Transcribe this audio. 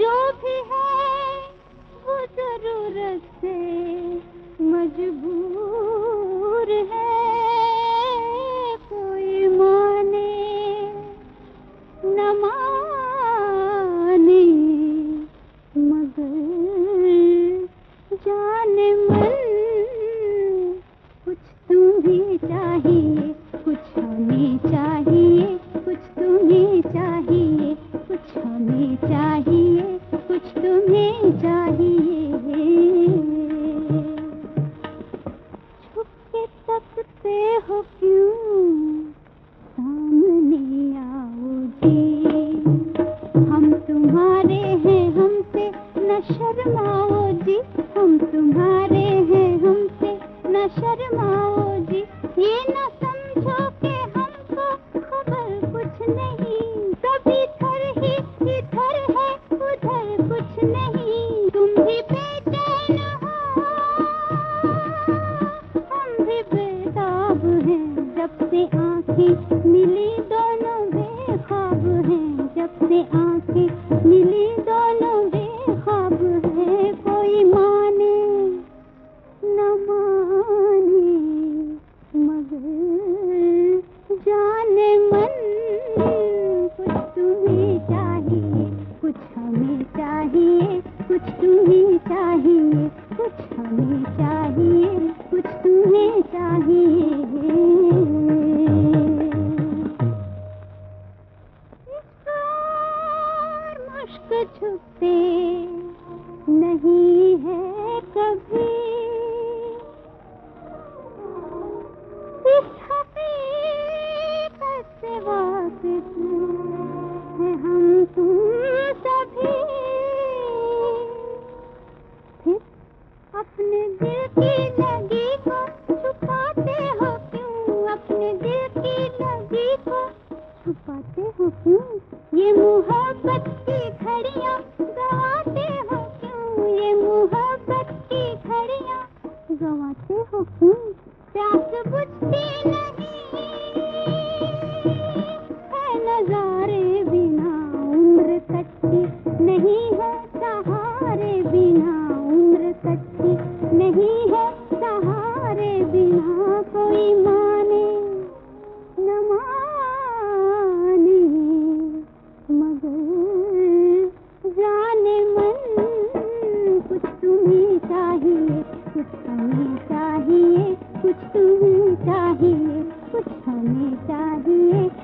जो भी है वो ज़रूरत से तकते जब से आँखें मिली दोनों बेखाब हैं, जब से आँखें मिली दोनों बेखाब हैं, कोई माने न माने, मगर जाने मन कुछ तुम्हें चाहिए, कुछ हमें चाहिए, कुछ तुम्हें चाहिए, कुछ हमें चाहिए, कुछ तुम्हें चाहिए। है फिर अपने दिल की लगी को छुपाते हो क्यों? अपने लगी को छुपाते हो क्यों? ये मोहब्बत की घड़ियाँ ये मोहब्बत की गवाते हो क्यों? प्यास बुझती नहीं। है नजारे बिना उम्र कच्ची नहीं है, सहारे बिना उम्र कच्ची नहीं है, सहारे बिना कोई हमें चाहिए कुछ तुम्हें चाहिए कुछ हमें चाहिए चाहिए।